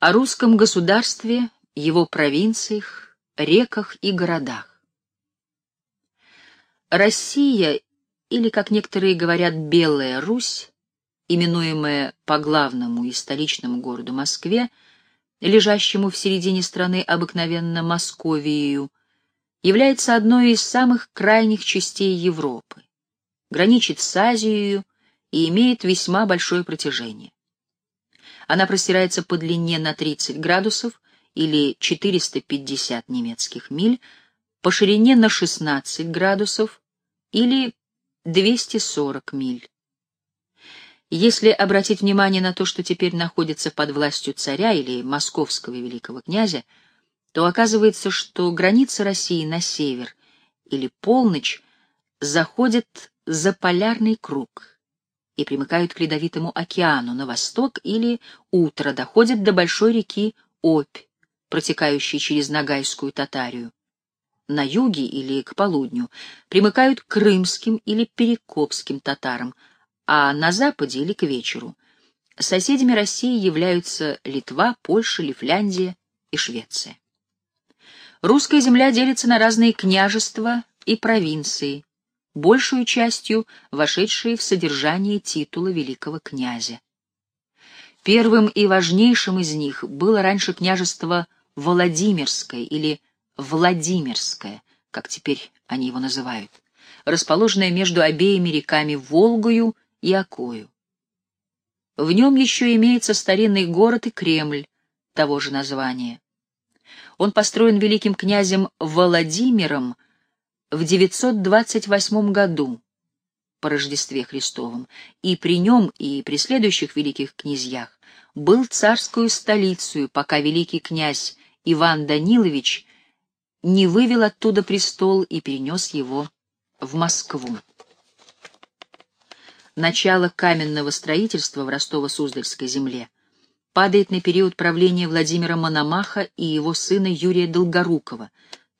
О русском государстве, его провинциях, реках и городах. Россия, или, как некоторые говорят, Белая Русь, именуемая по главному и столичному городу Москве, лежащему в середине страны обыкновенно Московией, является одной из самых крайних частей Европы, граничит с Азией и имеет весьма большое протяжение. Она простирается по длине на 30 градусов или 450 немецких миль, по ширине на 16 градусов или 240 миль. Если обратить внимание на то, что теперь находится под властью царя или московского великого князя, то оказывается, что граница России на север или полночь заходит за полярный круг и примыкают к ледовитому океану на восток или утро доходит до большой реки Обь, протекающей через Ногайскую Татарию. На юге или к полудню примыкают к крымским или перекопским татарам, а на западе или к вечеру. Соседями России являются Литва, Польша, Лифляндия и Швеция. Русская земля делится на разные княжества и провинции, большую частью вошедшие в содержание титула великого князя. Первым и важнейшим из них было раньше княжество Владимирское или Владимирское, как теперь они его называют, расположенное между обеими реками Волгою и Окою. В нем еще имеется старинный город и Кремль того же названия. Он построен великим князем Владимиром в 928 году по Рождестве Христовом, и при нем и при следующих великих князьях был царскую столицей, пока великий князь Иван Данилович не вывел оттуда престол и перенес его в Москву. Начало каменного строительства в Ростово-Суздальской земле падает на период правления Владимира Мономаха и его сына Юрия Долгорукова,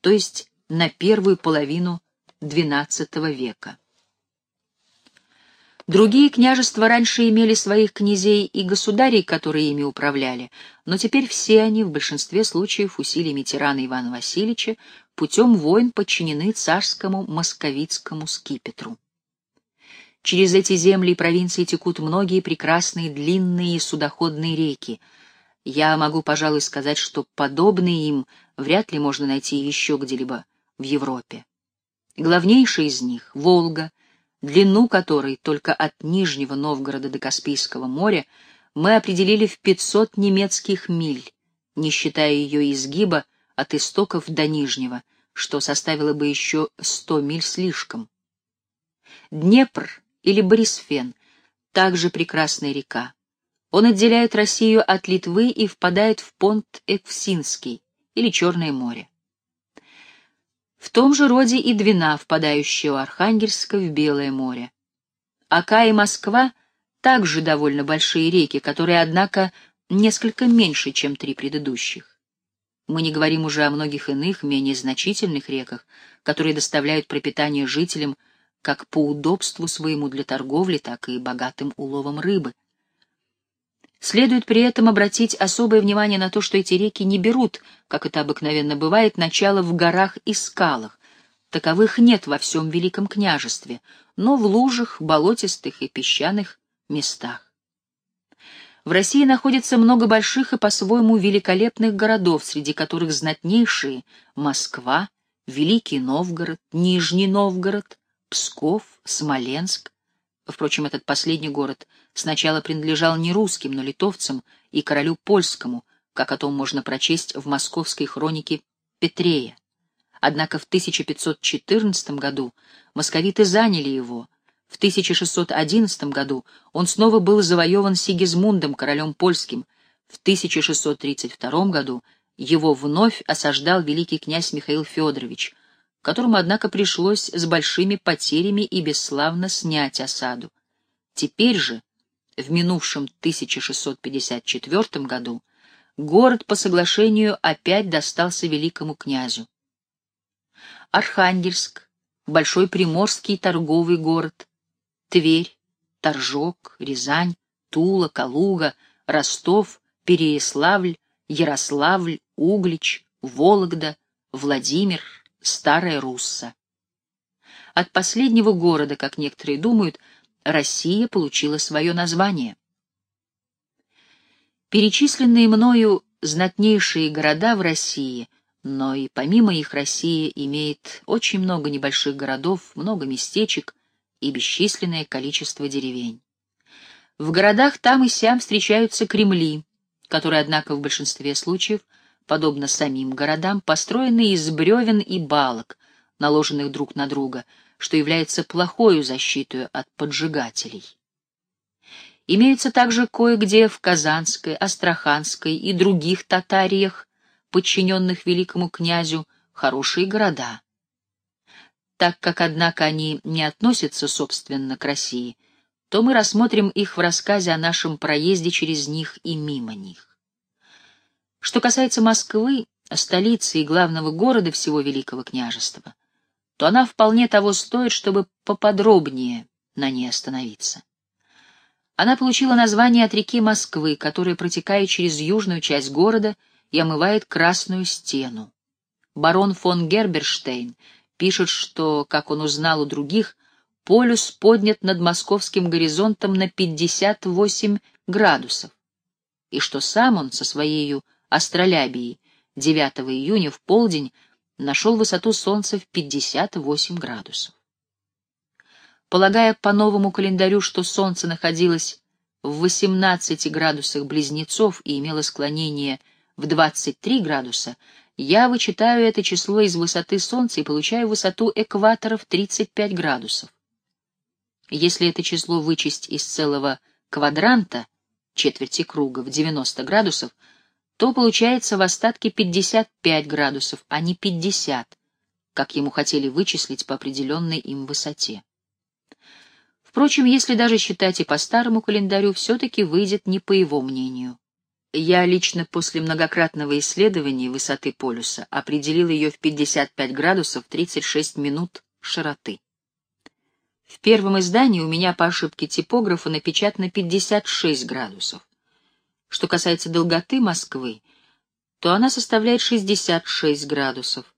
то есть на первую половину XII века. Другие княжества раньше имели своих князей и государей, которые ими управляли, но теперь все они, в большинстве случаев усилиями тирана Ивана Васильевича, путем войн подчинены царскому московицкому скипетру. Через эти земли и провинции текут многие прекрасные длинные судоходные реки. Я могу, пожалуй, сказать, что подобные им вряд ли можно найти еще где-либо в Европе. Главнейшая из них — Волга, длину которой только от Нижнего Новгорода до Каспийского моря мы определили в 500 немецких миль, не считая ее изгиба от истоков до Нижнего, что составило бы еще 100 миль слишком. Днепр или Борисфен — также прекрасная река. Он отделяет Россию от Литвы и впадает в понт Эквсинский или Черное море. В том же роде и Двина, впадающая у Архангельска в Белое море. Ака и Москва — также довольно большие реки, которые, однако, несколько меньше, чем три предыдущих. Мы не говорим уже о многих иных, менее значительных реках, которые доставляют пропитание жителям как по удобству своему для торговли, так и богатым уловом рыбы. Следует при этом обратить особое внимание на то, что эти реки не берут, как это обыкновенно бывает, начало в горах и скалах. Таковых нет во всем Великом княжестве, но в лужах, болотистых и песчаных местах. В России находится много больших и по-своему великолепных городов, среди которых знатнейшие — Москва, Великий Новгород, Нижний Новгород, Псков, Смоленск, Впрочем, этот последний город сначала принадлежал не русским, но литовцам и королю польскому, как о том можно прочесть в московской хронике Петрея. Однако в 1514 году московиты заняли его. В 1611 году он снова был завоеван Сигизмундом, королем польским. В 1632 году его вновь осаждал великий князь Михаил Федорович, которому, однако, пришлось с большими потерями и бесславно снять осаду. Теперь же, в минувшем 1654 году, город по соглашению опять достался великому князю. Архангельск, Большой Приморский торговый город, Тверь, Торжок, Рязань, Тула, Калуга, Ростов, Переяславль, Ярославль, Углич, Вологда, Владимир, Старая Русса. От последнего города, как некоторые думают, Россия получила свое название. Перечисленные мною знатнейшие города в России, но и помимо их Россия имеет очень много небольших городов, много местечек и бесчисленное количество деревень. В городах там и сям встречаются кремли, которые, однако, в большинстве случаев, подобно самим городам, построены из бревен и балок, наложенных друг на друга, что является плохою защитой от поджигателей. Имеются также кое-где в Казанской, Астраханской и других татариях, подчиненных великому князю, хорошие города. Так как, однако, они не относятся, собственно, к России, то мы рассмотрим их в рассказе о нашем проезде через них и мимо них. Что касается Москвы, столицы и главного города всего Великого княжества, то она вполне того стоит, чтобы поподробнее на ней остановиться. Она получила название от реки Москвы, которая протекает через южную часть города и омывает Красную стену. Барон фон Герберштейн пишет, что, как он узнал у других, полюс поднят над московским горизонтом на 58 градусов, и что сам он со своей астролябией 9 июня в полдень нашел высоту Солнца в 58 градусов. Полагая по новому календарю, что Солнце находилось в 18 градусах близнецов и имело склонение в 23 градуса, я вычитаю это число из высоты Солнца и получаю высоту экватора в 35 градусов. Если это число вычесть из целого квадранта, четверти круга, в 90 градусов, то получается в остатке 55 градусов, а не 50, как ему хотели вычислить по определенной им высоте. Впрочем, если даже считать и по старому календарю, все-таки выйдет не по его мнению. Я лично после многократного исследования высоты полюса определил ее в 55 градусов 36 минут широты. В первом издании у меня по ошибке типографа напечатано 56 градусов. Что касается долготы Москвы, то она составляет 66 градусов,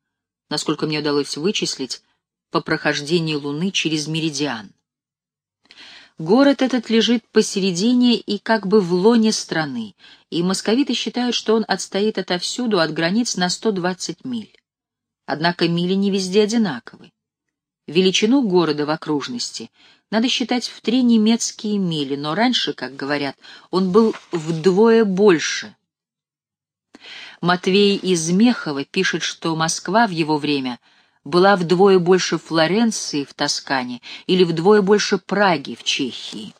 насколько мне удалось вычислить по прохождении Луны через меридиан. Город этот лежит посередине и как бы в лоне страны, и московиты считают, что он отстоит отовсюду от границ на 120 миль. Однако мили не везде одинаковы. Величину города в окружности надо считать в три немецкие мили, но раньше, как говорят, он был вдвое больше. Матвей из Мехова пишет, что Москва в его время была вдвое больше Флоренции в Тоскане или вдвое больше Праги в Чехии.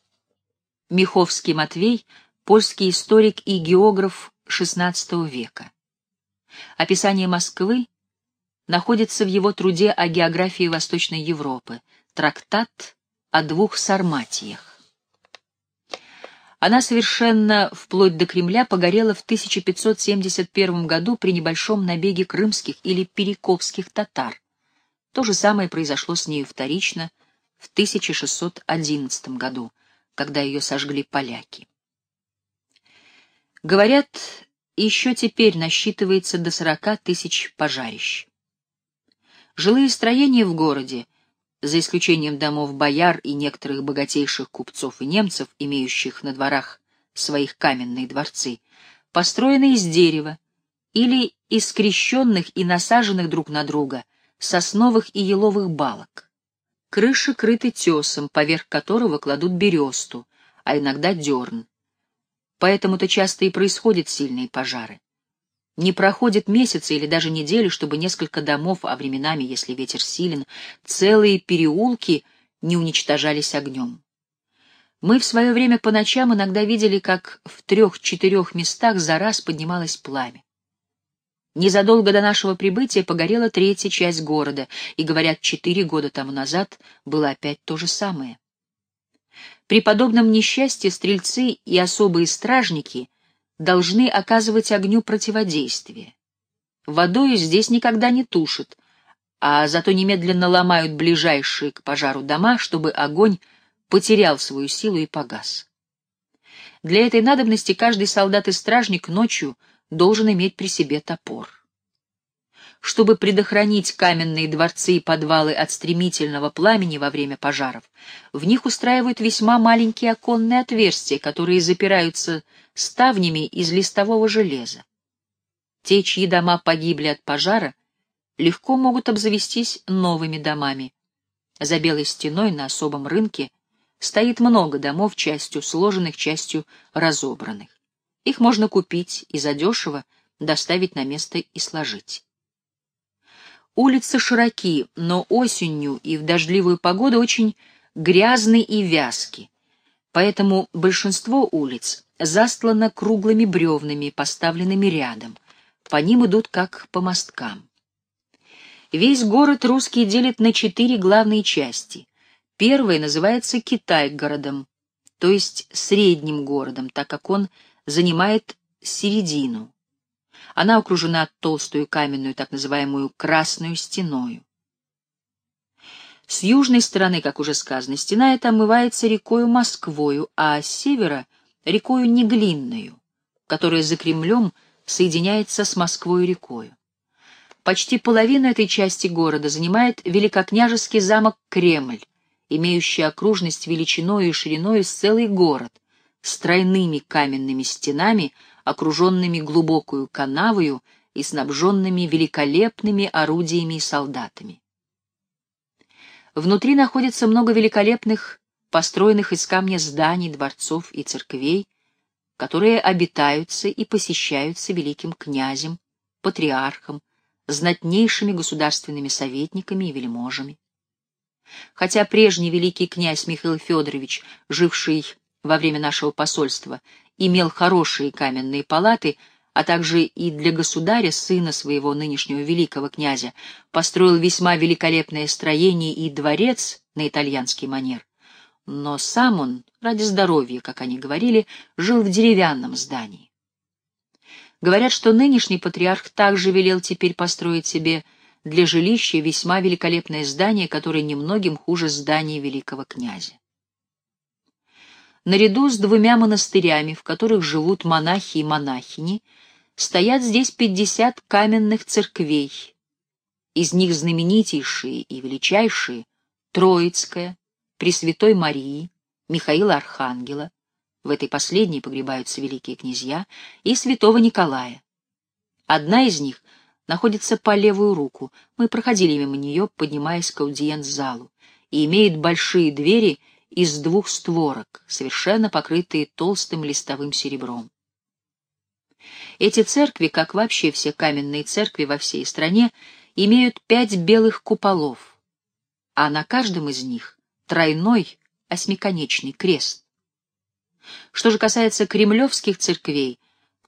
Меховский Матвей — польский историк и географ XVI века. Описание Москвы находится в его труде о географии Восточной Европы, трактат о двух Сарматиях. Она совершенно, вплоть до Кремля, погорела в 1571 году при небольшом набеге крымских или перековских татар. То же самое произошло с нею вторично в 1611 году, когда ее сожгли поляки. Говорят, еще теперь насчитывается до 40 тысяч пожарищ. Жилые строения в городе за исключением домов бояр и некоторых богатейших купцов и немцев, имеющих на дворах своих каменные дворцы, построены из дерева или из скрещенных и насаженных друг на друга сосновых и еловых балок. Крыши крыты тесом, поверх которого кладут бересту, а иногда дерн. Поэтому-то часто и происходят сильные пожары. Не проходит месяца или даже недели, чтобы несколько домов, а временами, если ветер силен, целые переулки не уничтожались огнем. Мы в свое время по ночам иногда видели, как в трех-четырех местах за раз поднималось пламя. Незадолго до нашего прибытия погорела третья часть города, и, говорят, четыре года тому назад было опять то же самое. При подобном несчастье стрельцы и особые стражники должны оказывать огню противодействие. Водою здесь никогда не тушат, а зато немедленно ломают ближайшие к пожару дома, чтобы огонь потерял свою силу и погас. Для этой надобности каждый солдат и стражник ночью должен иметь при себе топор. Чтобы предохранить каменные дворцы и подвалы от стремительного пламени во время пожаров, в них устраивают весьма маленькие оконные отверстия, которые запираются ставнями из листового железа. Те, чьи дома погибли от пожара, легко могут обзавестись новыми домами. За белой стеной на особом рынке стоит много домов, частью сложенных, частью разобранных. Их можно купить и задешево доставить на место и сложить. Улицы широки, но осенью и в дождливую погоду очень грязны и вязки, поэтому большинство улиц застлано круглыми бревнами, поставленными рядом. По ним идут как по мосткам. Весь город русский делит на четыре главные части. Первая называется Китай-городом, то есть средним городом, так как он занимает середину. Она окружена толстую каменную, так называемую красную стеною. С южной стороны, как уже сказано, стена эта омывается рекою Москвою, а с севера — рекою Неглинною, которая за Кремлем соединяется с Москвой рекою. Почти половину этой части города занимает великокняжеский замок Кремль, имеющий окружность величиной и шириной с целый город, с тройными каменными стенами, окруженными глубокую канавою и снабженными великолепными орудиями и солдатами. Внутри находится много великолепных, построенных из камня зданий, дворцов и церквей, которые обитаются и посещаются великим князем, патриархом, знатнейшими государственными советниками и вельможами. Хотя прежний великий князь Михаил Федорович, живший во время нашего посольства, имел хорошие каменные палаты, а также и для государя, сына своего нынешнего великого князя, построил весьма великолепное строение и дворец на итальянский манер. Но сам он, ради здоровья, как они говорили, жил в деревянном здании. Говорят, что нынешний патриарх также велел теперь построить себе для жилища весьма великолепное здание, которое немногим хуже здания великого князя. Наряду с двумя монастырями, в которых живут монахи и монахини, стоят здесь пятьдесят каменных церквей. Из них знаменитейшие и величайшие — Троицкая, Пресвятой Марии, Михаила Архангела, в этой последней погребаются великие князья, и святого Николая. Одна из них находится по левую руку, мы проходили мимо нее, поднимаясь к аудиенц-залу, и имеет большие двери — из двух створок, совершенно покрытые толстым листовым серебром. Эти церкви, как вообще все каменные церкви во всей стране, имеют пять белых куполов, а на каждом из них тройной осьмиконечный крест. Что же касается кремлевских церквей,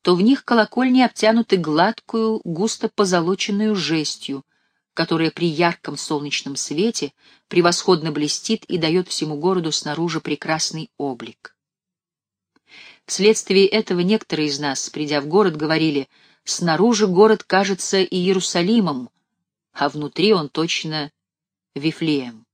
то в них колокольни обтянуты гладкую, густо позолоченную жестью, которая при ярком солнечном свете превосходно блестит и дает всему городу снаружи прекрасный облик. Вследствие этого некоторые из нас, придя в город, говорили, снаружи город кажется Иерусалимом, а внутри он точно Вифлеем.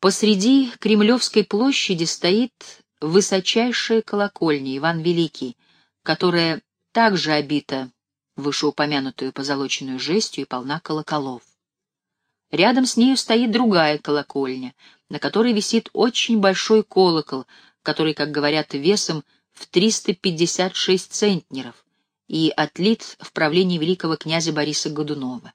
Посреди Кремлевской площади стоит высочайшая колокольня Иван Великий, которая также обита вышеупомянутую позолоченную жестью и полна колоколов. Рядом с нею стоит другая колокольня, на которой висит очень большой колокол, который, как говорят, весом в 356 центнеров и отлит в правлении великого князя Бориса Годунова.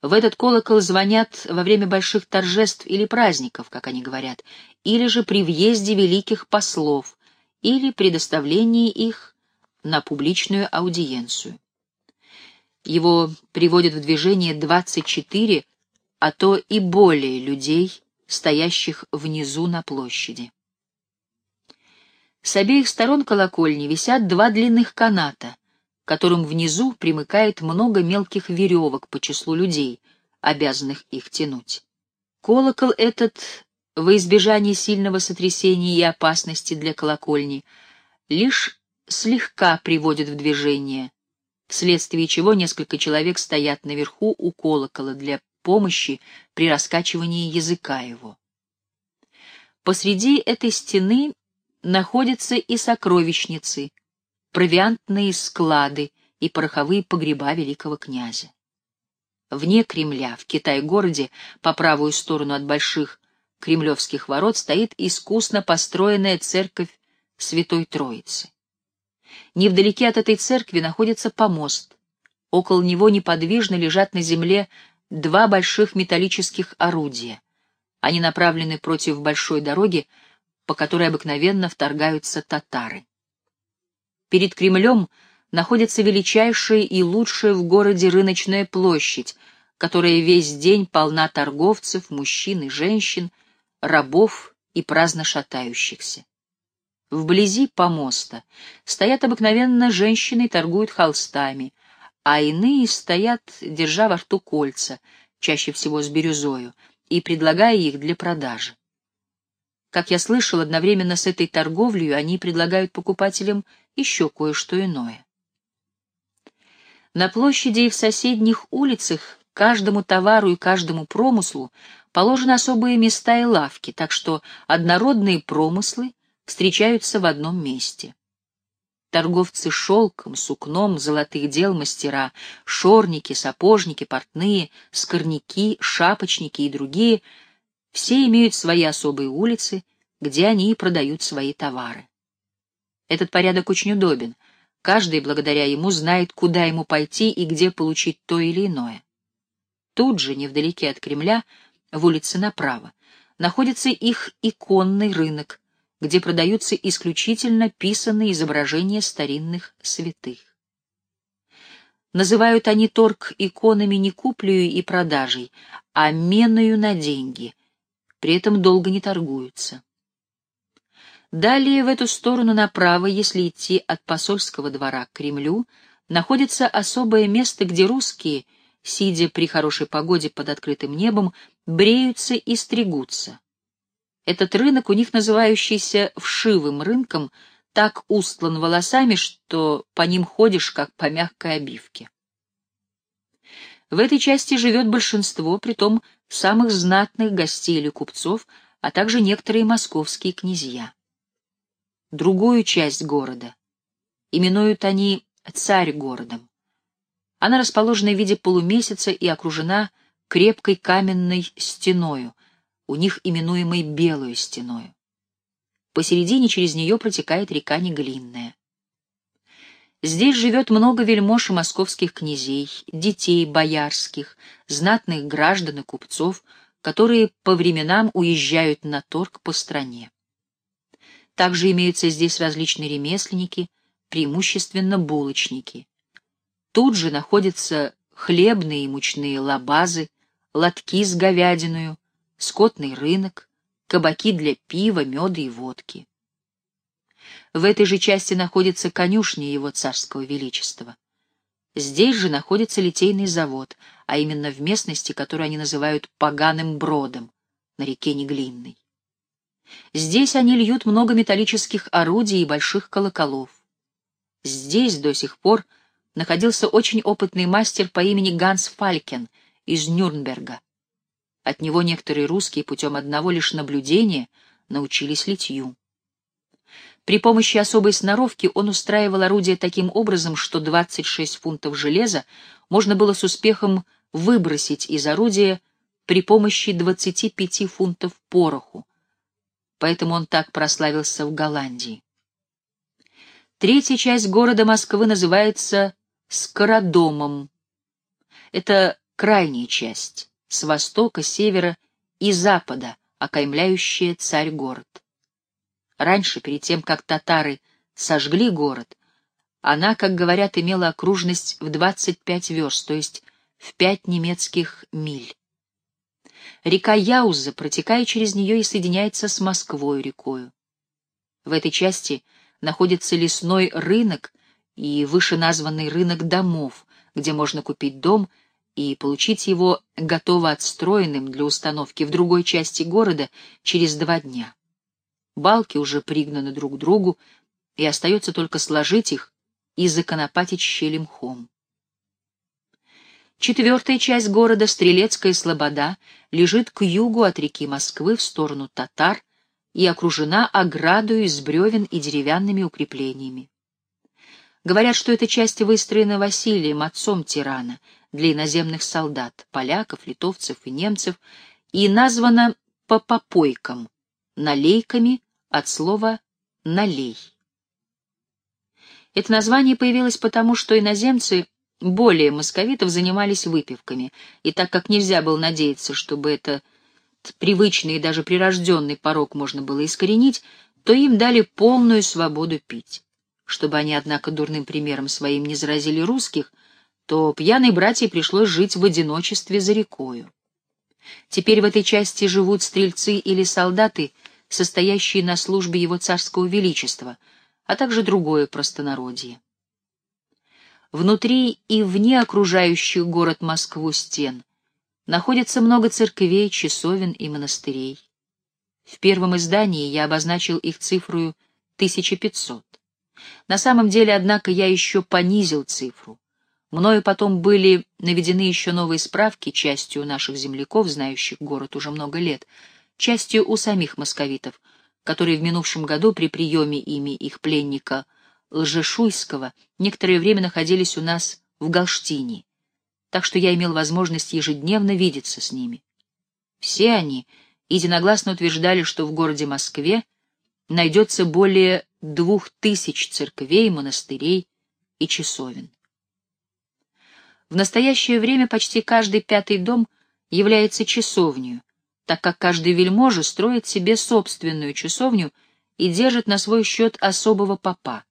В этот колокол звонят во время больших торжеств или праздников, как они говорят, или же при въезде великих послов, или предоставлении их на публичную аудиенцию. Его приводят в движение 24, а то и более людей, стоящих внизу на площади. С обеих сторон колокольни висят два длинных каната, которым внизу примыкает много мелких веревок по числу людей, обязанных их тянуть. Колокол этот, во избежание сильного сотрясения и опасности для колокольни, лишь слегка приводит в движение, вследствие чего несколько человек стоят наверху у колокола для помощи при раскачивании языка его. Посреди этой стены находятся и сокровищницы, провиантные склады и пороховые погреба великого князя. Вне Кремля, в Китай-городе, по правую сторону от больших кремлевских ворот, стоит искусно построенная церковь Святой Троицы. Невдалеке от этой церкви находится помост. Около него неподвижно лежат на земле два больших металлических орудия. Они направлены против большой дороги, по которой обыкновенно вторгаются татары. Перед Кремлем находится величайшая и лучшая в городе рыночная площадь, которая весь день полна торговцев, мужчин и женщин, рабов и праздно шатающихся. Вблизи помоста стоят обыкновенно женщины и торгуют холстами, а иные стоят, держа во рту кольца, чаще всего с бирюзою, и предлагая их для продажи. Как я слышал, одновременно с этой торговлей они предлагают покупателям еще кое-что иное. На площади и в соседних улицах каждому товару и каждому промыслу положены особые места и лавки, так что однородные промыслы встречаются в одном месте. Торговцы шелком, сукном, золотых дел мастера, шорники, сапожники, портные, скорняки, шапочники и другие — все имеют свои особые улицы, где они и продают свои товары. Этот порядок очень удобен. Каждый, благодаря ему, знает, куда ему пойти и где получить то или иное. Тут же, невдалеке от Кремля, в улице направо, находится их иконный рынок, где продаются исключительно писанные изображения старинных святых. Называют они торг иконами не куплею и продажей, а меною на деньги, при этом долго не торгуются. Далее в эту сторону направо, если идти от посольского двора к Кремлю, находится особое место, где русские, сидя при хорошей погоде под открытым небом, бреются и стригутся. Этот рынок, у них называющийся вшивым рынком, так устлан волосами, что по ним ходишь, как по мягкой обивке. В этой части живет большинство, притом самых знатных гостей или купцов, а также некоторые московские князья. Другую часть города именуют они царь городом. Она расположена в виде полумесяца и окружена крепкой каменной стеною, у них именуемой Белую стеною. Посередине через нее протекает река Неглинная. Здесь живет много вельмож и московских князей, детей боярских, знатных граждан и купцов, которые по временам уезжают на торг по стране. Также имеются здесь различные ремесленники, преимущественно булочники. Тут же находятся хлебные и мучные лабазы, лотки с говядиною, скотный рынок, кабаки для пива, меда и водки. В этой же части находится конюшня его царского величества. Здесь же находится литейный завод, а именно в местности, которую они называют Поганым Бродом, на реке Неглинной. Здесь они льют много металлических орудий и больших колоколов. Здесь до сих пор находился очень опытный мастер по имени Ганс Фалькен из Нюрнберга. От него некоторые русские путем одного лишь наблюдения научились литью. При помощи особой сноровки он устраивал орудие таким образом, что 26 фунтов железа можно было с успехом выбросить из орудия при помощи 25 фунтов пороху. Поэтому он так прославился в Голландии. Третья часть города Москвы называется Скородомом. Это крайняя часть с востока, севера и запада, окаймляющая царь-город. Раньше, перед тем, как татары сожгли город, она, как говорят, имела окружность в 25 верст, то есть в 5 немецких миль. Река Яуза, протекая через нее, и соединяется с Москвой рекою. В этой части находится лесной рынок и вышеназванный рынок домов, где можно купить дом — и получить его готово отстроенным для установки в другой части города через два дня. Балки уже пригнаны друг к другу, и остается только сложить их и законопатить щели мхом. Четвертая часть города, Стрелецкая Слобода, лежит к югу от реки Москвы в сторону татар и окружена оградою из бревен и деревянными укреплениями. Говорят, что эта часть выстроена Василием, отцом тирана, для иноземных солдат, поляков, литовцев и немцев, и названа по попойкам, налейками от слова «налей». Это название появилось потому, что иноземцы более московитов занимались выпивками, и так как нельзя было надеяться, чтобы этот привычный и даже прирожденный порог можно было искоренить, то им дали полную свободу пить. Чтобы они, однако, дурным примером своим не заразили русских, то пьяной братье пришлось жить в одиночестве за рекою. Теперь в этой части живут стрельцы или солдаты, состоящие на службе его царского величества, а также другое простонародье. Внутри и вне окружающих город Москву стен находится много церквей, часовен и монастырей. В первом издании я обозначил их цифру 1500. На самом деле, однако, я еще понизил цифру. Мною потом были наведены еще новые справки частью наших земляков, знающих город уже много лет, частью у самих московитов, которые в минувшем году при приеме ими их пленника Лжешуйского некоторое время находились у нас в Галштине, так что я имел возможность ежедневно видеться с ними. Все они единогласно утверждали, что в городе Москве найдется более двух тысяч церквей, монастырей и часовен. В настоящее время почти каждый пятый дом является часовней, так как каждый вельможа строит себе собственную часовню и держит на свой счет особого попа.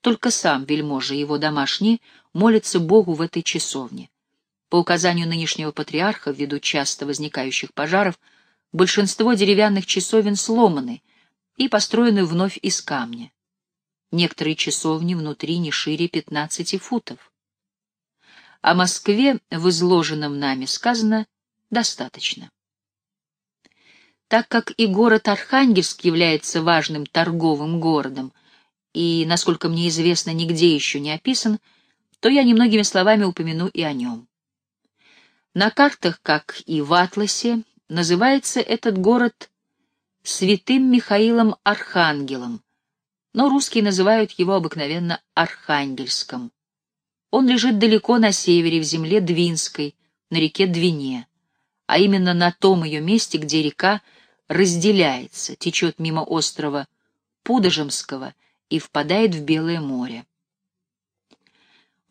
Только сам вельможа и его домашние молятся Богу в этой часовне. По указанию нынешнего патриарха, ввиду часто возникающих пожаров, большинство деревянных часовен сломаны и построены вновь из камня. Некоторые часовни внутри не шире 15 футов. О Москве в изложенном нами сказано достаточно. Так как и город Архангельск является важным торговым городом и, насколько мне известно, нигде еще не описан, то я немногими словами упомяну и о нем. На картах, как и в Атласе, называется этот город Святым Михаилом Архангелом, но русские называют его обыкновенно Архангельском. Он лежит далеко на севере, в земле Двинской, на реке Двине, а именно на том ее месте, где река разделяется, течет мимо острова Пудожемского и впадает в Белое море.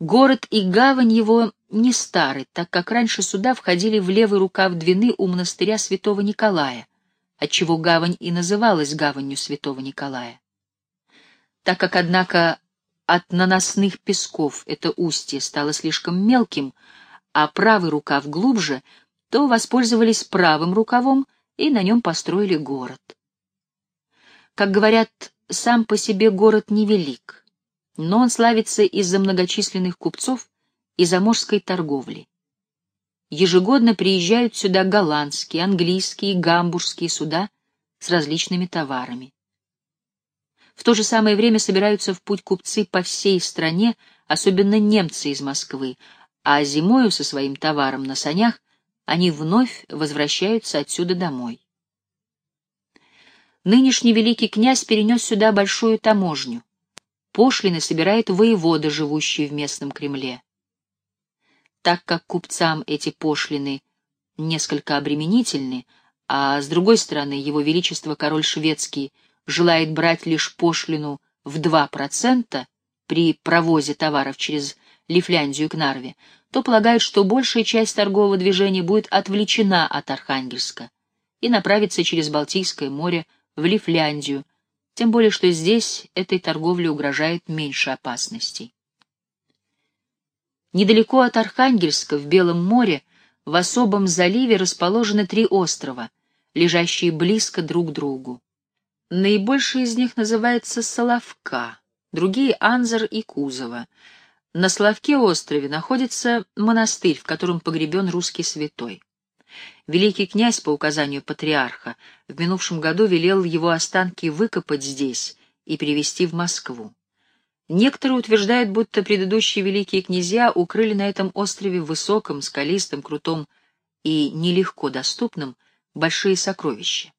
Город и гавань его не стары, так как раньше сюда входили в левый рукав Двины у монастыря святого Николая, отчего гавань и называлась гаванью святого Николая. Так как, однако, от наносных песков это устье стало слишком мелким, а правый рукав глубже, то воспользовались правым рукавом и на нем построили город. Как говорят, сам по себе город невелик, но он славится из-за многочисленных купцов и заморской торговли. Ежегодно приезжают сюда голландские, английские, гамбургские суда с различными товарами. В то же самое время собираются в путь купцы по всей стране, особенно немцы из Москвы, а зимою со своим товаром на санях они вновь возвращаются отсюда домой. Нынешний великий князь перенес сюда большую таможню. Пошлины собирает воевода, живущий в местном Кремле. Так как купцам эти пошлины несколько обременительны, а с другой стороны его величество король шведский желает брать лишь пошлину в 2% при провозе товаров через Лифляндию к Нарве, то полагают, что большая часть торгового движения будет отвлечена от Архангельска и направится через Балтийское море в Лифляндию, тем более что здесь этой торговле угрожает меньше опасностей. Недалеко от Архангельска, в Белом море, в особом заливе расположены три острова, лежащие близко друг к другу. Наибольший из них называется Соловка, другие — Анзар и Кузова. На Соловке острове находится монастырь, в котором погребен русский святой. Великий князь, по указанию патриарха, в минувшем году велел его останки выкопать здесь и привезти в Москву. Некоторые утверждают, будто предыдущие великие князья укрыли на этом острове высоком, скалистом, крутом и нелегко доступном большие сокровища.